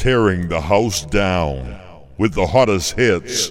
tearing the house down with the hottest hits.